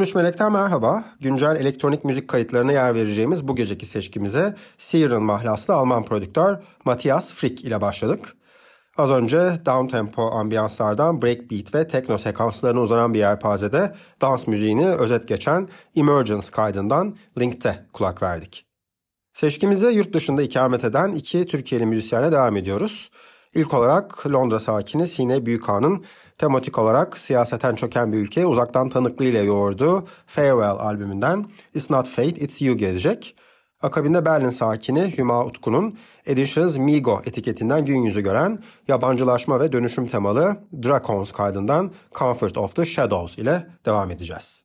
Konuş Melek'ten merhaba. Güncel elektronik müzik kayıtlarına yer vereceğimiz bu geceki seçkimize Siren mahlaslı Alman prodüktör Matthias Frick ile başladık. Az önce downtempo ambiyanslardan breakbeat ve tekno sekanslarına uzanan bir yelpazede dans müziğini özet geçen Emergence kaydından Link'te kulak verdik. Seçkimize yurt dışında ikamet eden iki Türkiye'li müzisyenle devam ediyoruz. İlk olarak Londra sakini Sine Büyükhan'ın tematik olarak siyaseten çöken bir ülkeye uzaktan tanıklığıyla yoğurduğu Farewell albümünden It's Not Fate It's You gelecek. Akabinde Berlin sakini Hüma Utku'nun Editions Migo etiketinden gün yüzü gören yabancılaşma ve dönüşüm temalı Dracons kaydından Comfort of the Shadows ile devam edeceğiz.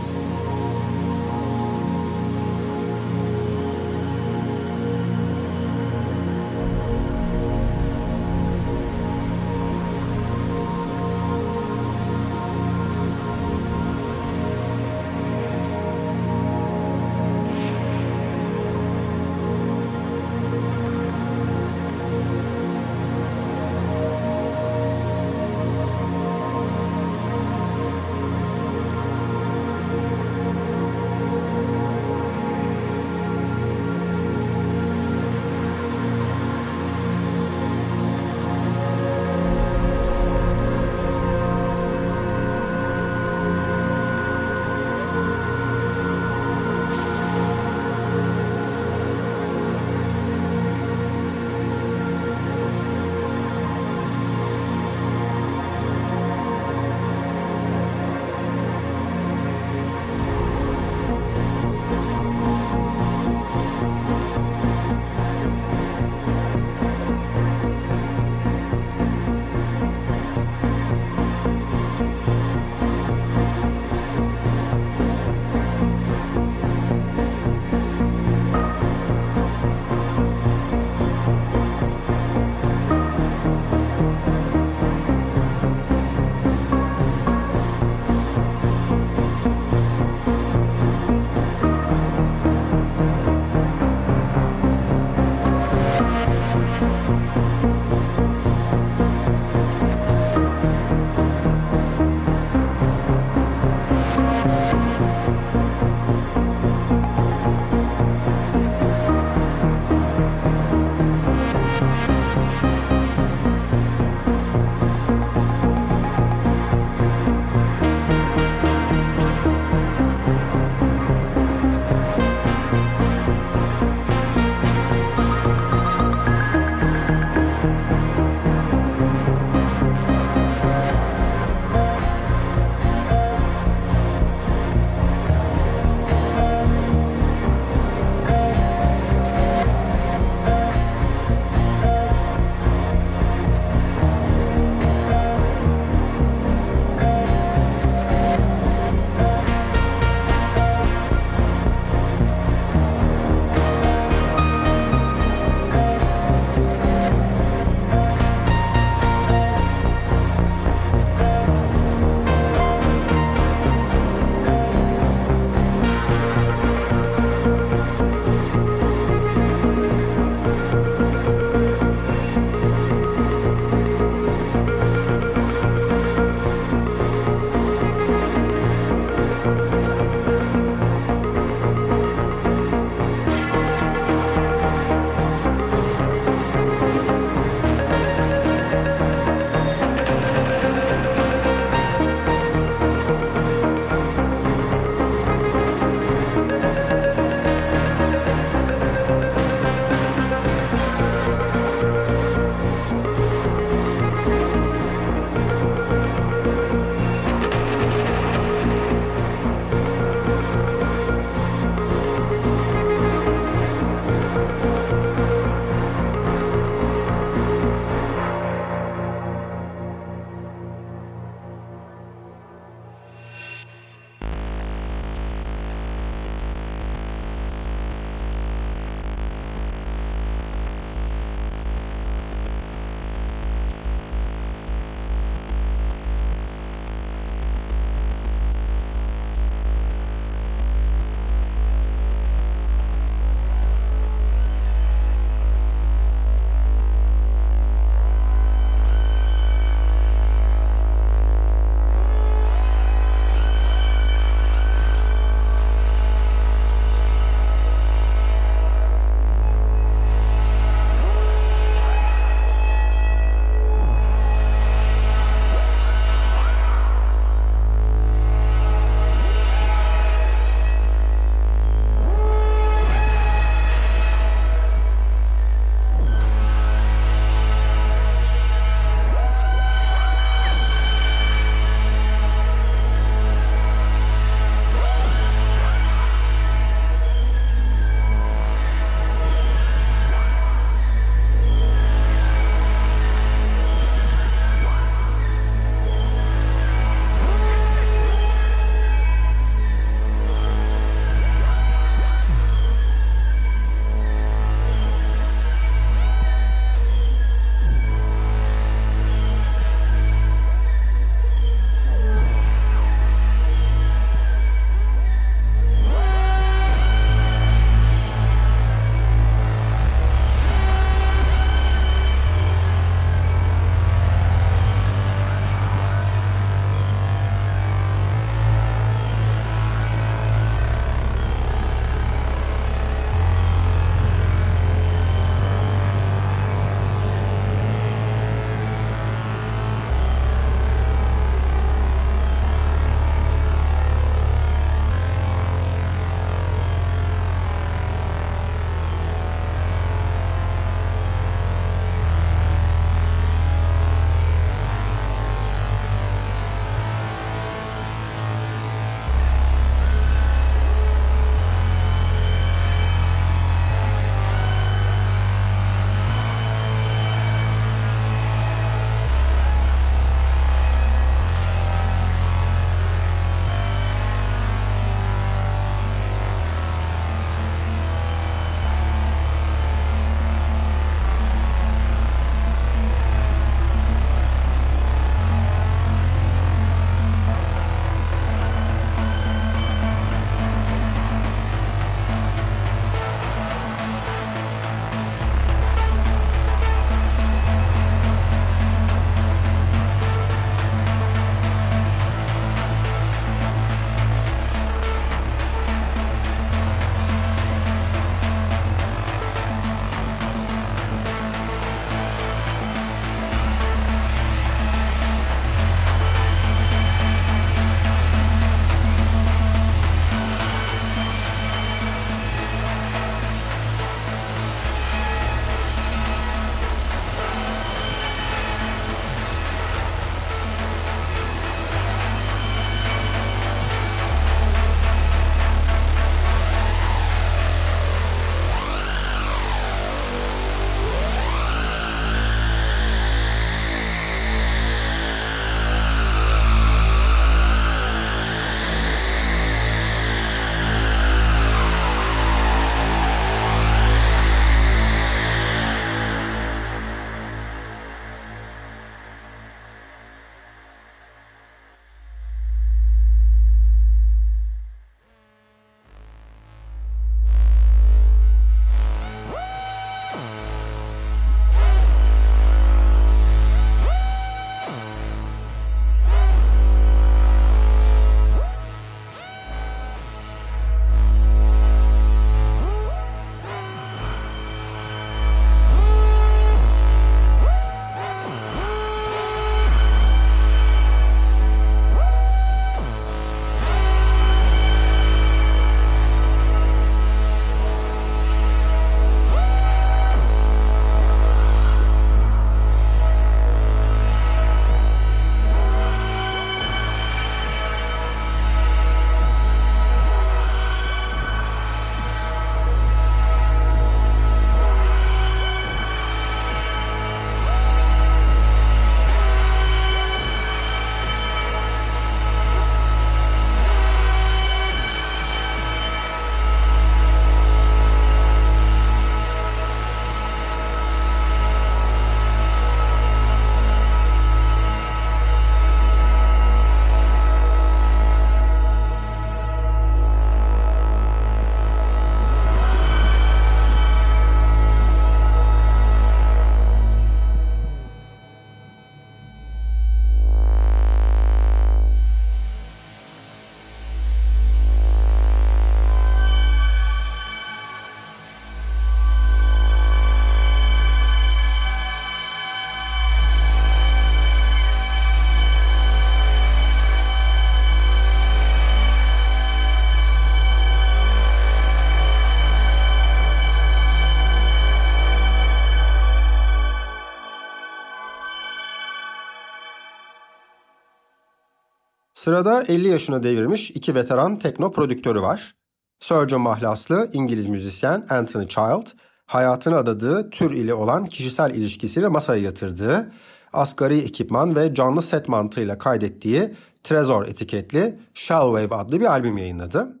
Sırada 50 yaşına devirmiş iki veteran tekno prodüktörü var. Surgeon mahlaslı İngiliz müzisyen Anthony Child, hayatını adadığı tür ile olan kişisel ilişkisiyle masaya yatırdığı, asgari ekipman ve canlı set mantığıyla kaydettiği Trezor etiketli Shellwave adlı bir albüm yayınladı.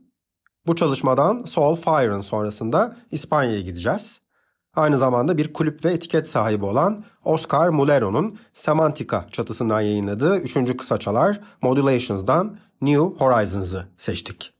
Bu çalışmadan Soul Fire'ın sonrasında İspanya'ya gideceğiz. Aynı zamanda bir kulüp ve etiket sahibi olan Oscar Mulero'nun Semantica çatısından yayınladığı üçüncü kısaçalar Modulations'dan New Horizons'ı seçtik.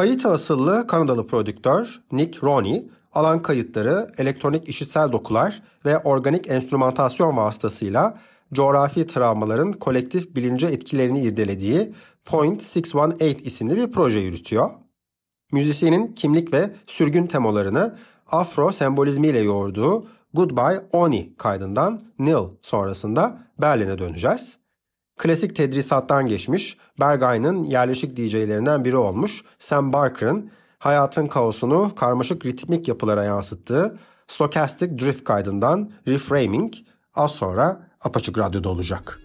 Haiti asıllı Kanadalı prodüktör Nick Roney, alan kayıtları, elektronik işitsel dokular ve organik enstrümantasyon vasıtasıyla coğrafi travmaların kolektif bilince etkilerini irdelediği Point 618 isimli bir proje yürütüyor. Müzisyenin kimlik ve sürgün temalarını afro sembolizmiyle yoğurduğu Goodbye Oni kaydından Nil sonrasında Berlin'e döneceğiz. Klasik tedrisattan geçmiş, Berghain'ın yerleşik DJ'lerinden biri olmuş Sam Barker'ın hayatın kaosunu karmaşık ritmik yapılara yansıttığı Stochastic Drift kaydından Reframing az sonra Apaçık Radyo'da olacak.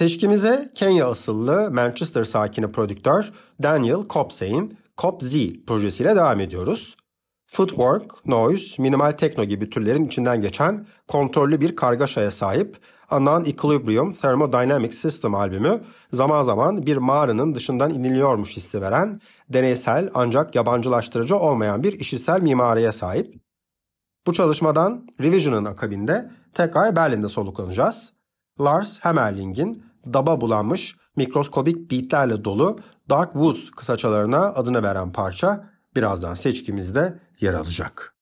Seçkimize Kenya asıllı Manchester sakini prodüktör Daniel Kopsey'in Cop Z projesiyle devam ediyoruz. Footwork, noise, minimal tekno gibi türlerin içinden geçen kontrollü bir kargaşaya sahip Non-Equilibrium Thermodynamic System albümü zaman zaman bir mağaranın dışından iniliyormuş hissi veren, deneysel ancak yabancılaştırıcı olmayan bir işitsel mimariye sahip. Bu çalışmadan Revision'ın akabinde tekrar Berlin'de soluklanacağız. Lars Hemmerling'in daba bulanmış mikroskobik beatlerle dolu Dark Woods kısaçalarına adını veren parça birazdan seçkimizde yer alacak.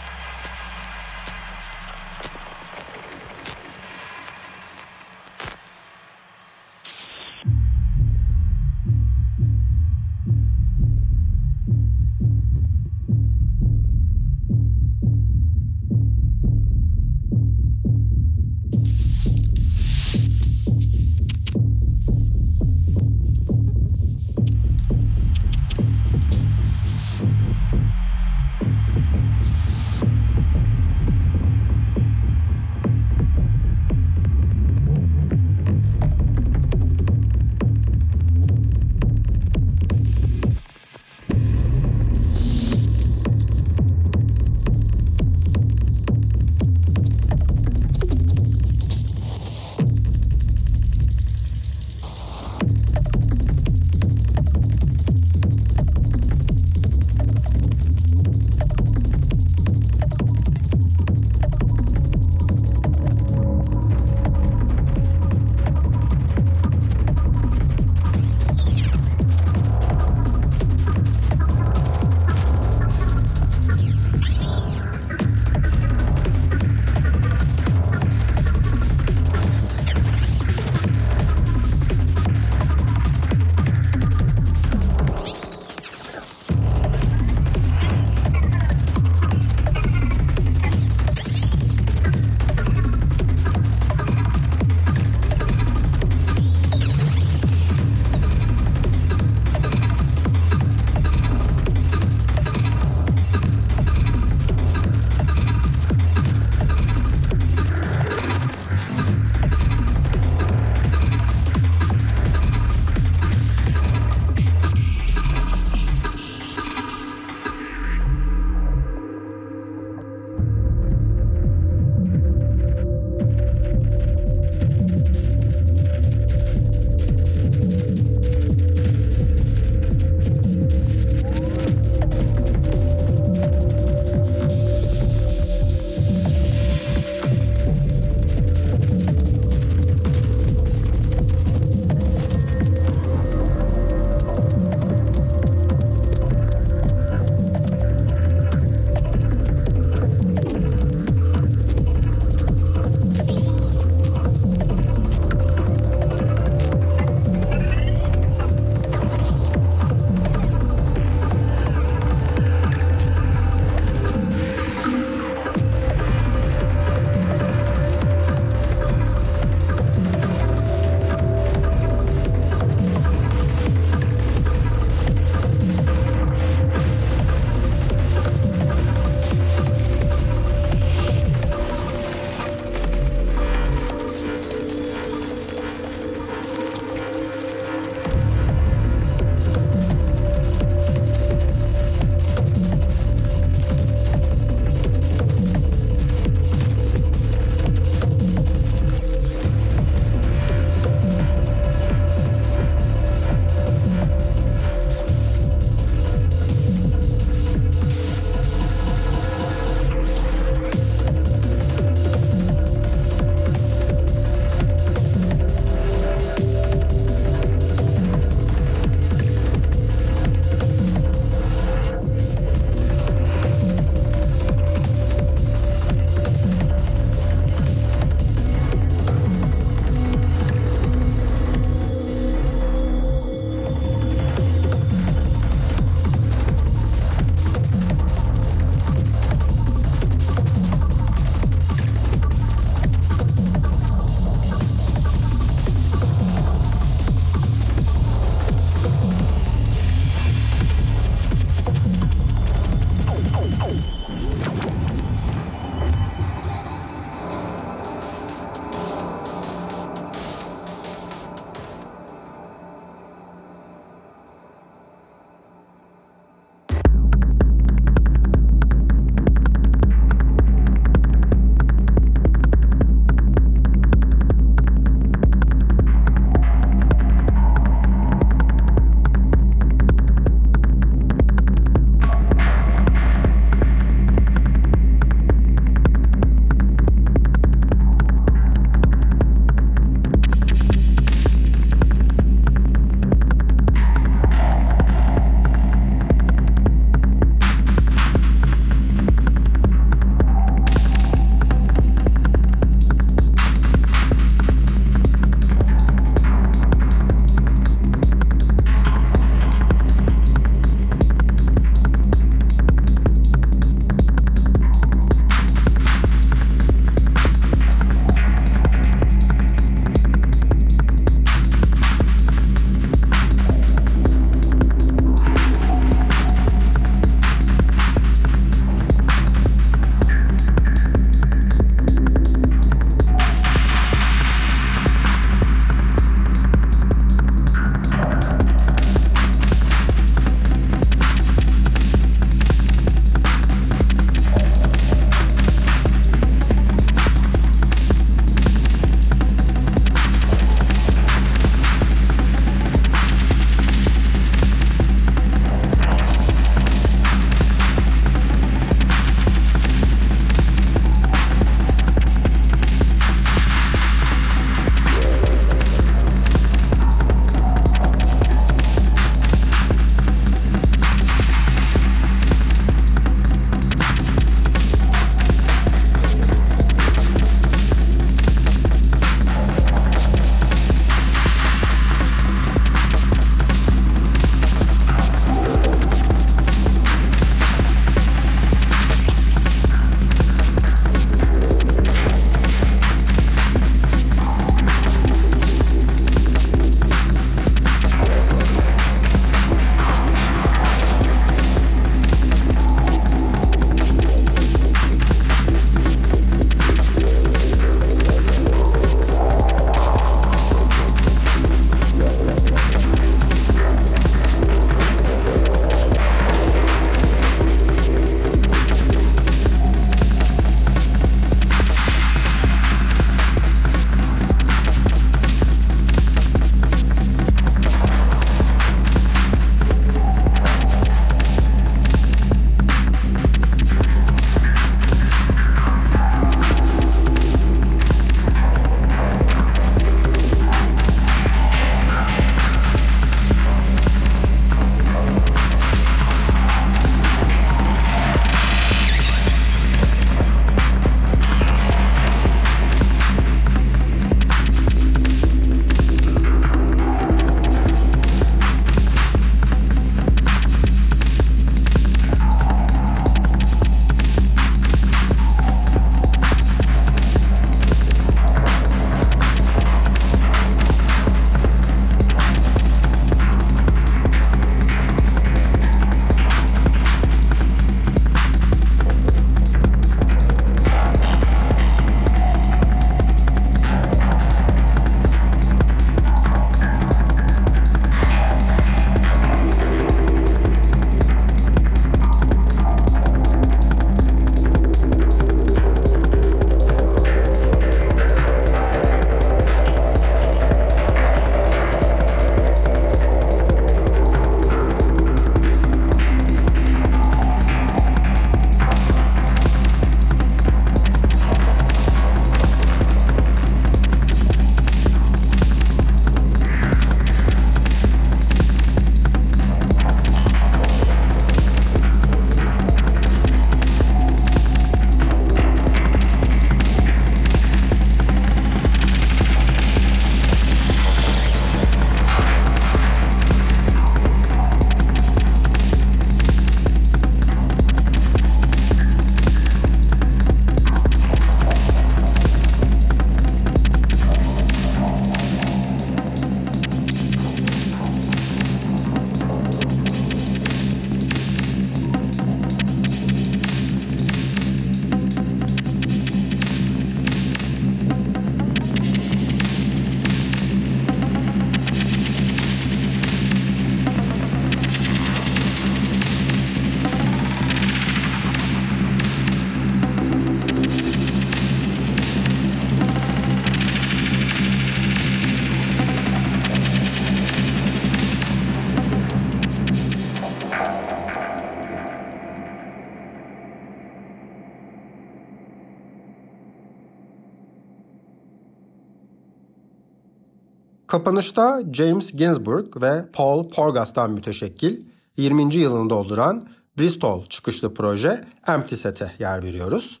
Kapanışta James Ginsburg ve Paul Porgas'tan müteşekkil 20. yılını dolduran Bristol çıkışlı proje Empty Set'e yer veriyoruz.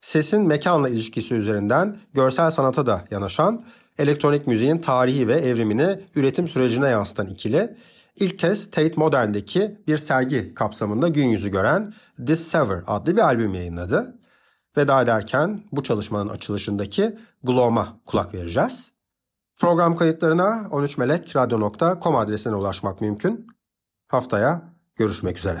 Sesin mekanla ilişkisi üzerinden görsel sanata da yanaşan, elektronik müziğin tarihi ve evrimini üretim sürecine yansıtan ikili, ilk kez Tate Modern'deki bir sergi kapsamında gün yüzü gören This Sever adlı bir albüm yayınladı. Veda ederken bu çalışmanın açılışındaki Glow'ma kulak vereceğiz. Program kayıtlarına 13melekradyo.com adresine ulaşmak mümkün. Haftaya görüşmek üzere.